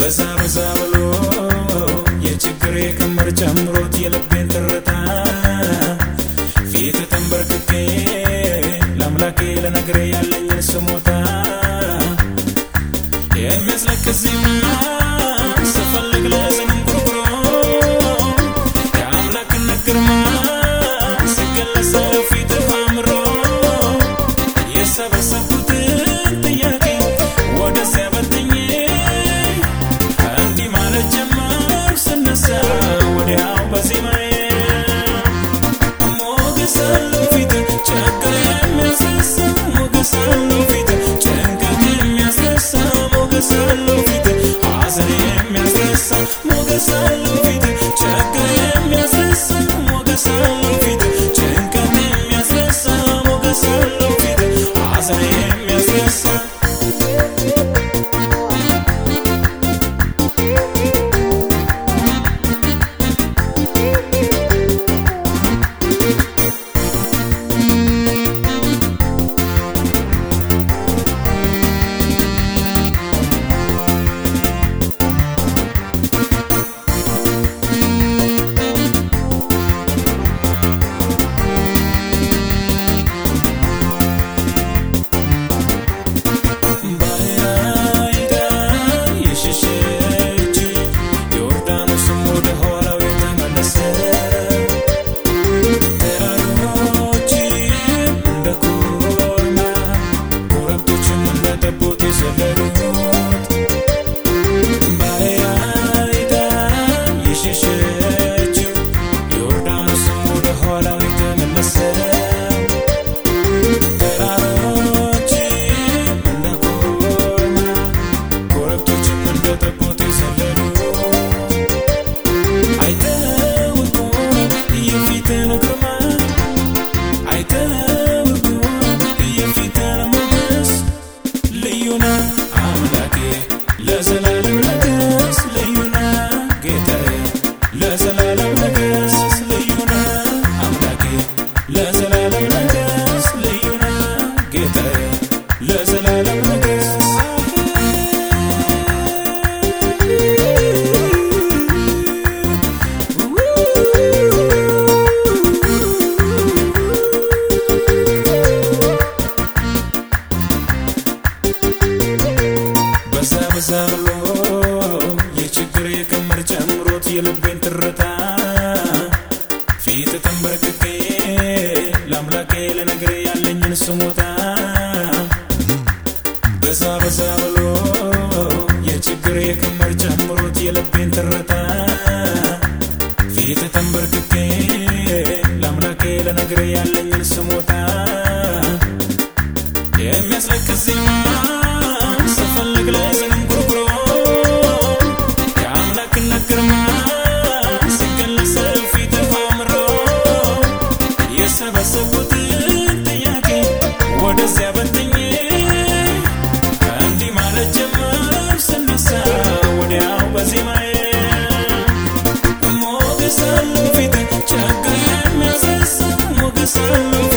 በዛ በዛ ብሎ የችግር ክምር ጨምሮት የልቤን ትርታ ፊት ተንበርክኬ ለአምላኬ ለነግሬ ያለኝን ስሞታ የሚያስለቅስ ስፈልግ ለያዘን እንጉርጉሮ የአምላክነት ግርማ Tell አስፍፌ ለአምላኬ ለነግሬ ያለኝን ስሞታ በዛ በዛ ብሎ የችግር የክምር ጨምሮት የልቤን ትርታ ፊት ተንበርክኬ ለአምላኬ ለነግሬ ያለኝን ስሞታ የሚያስለቅስ ዜማ Oh.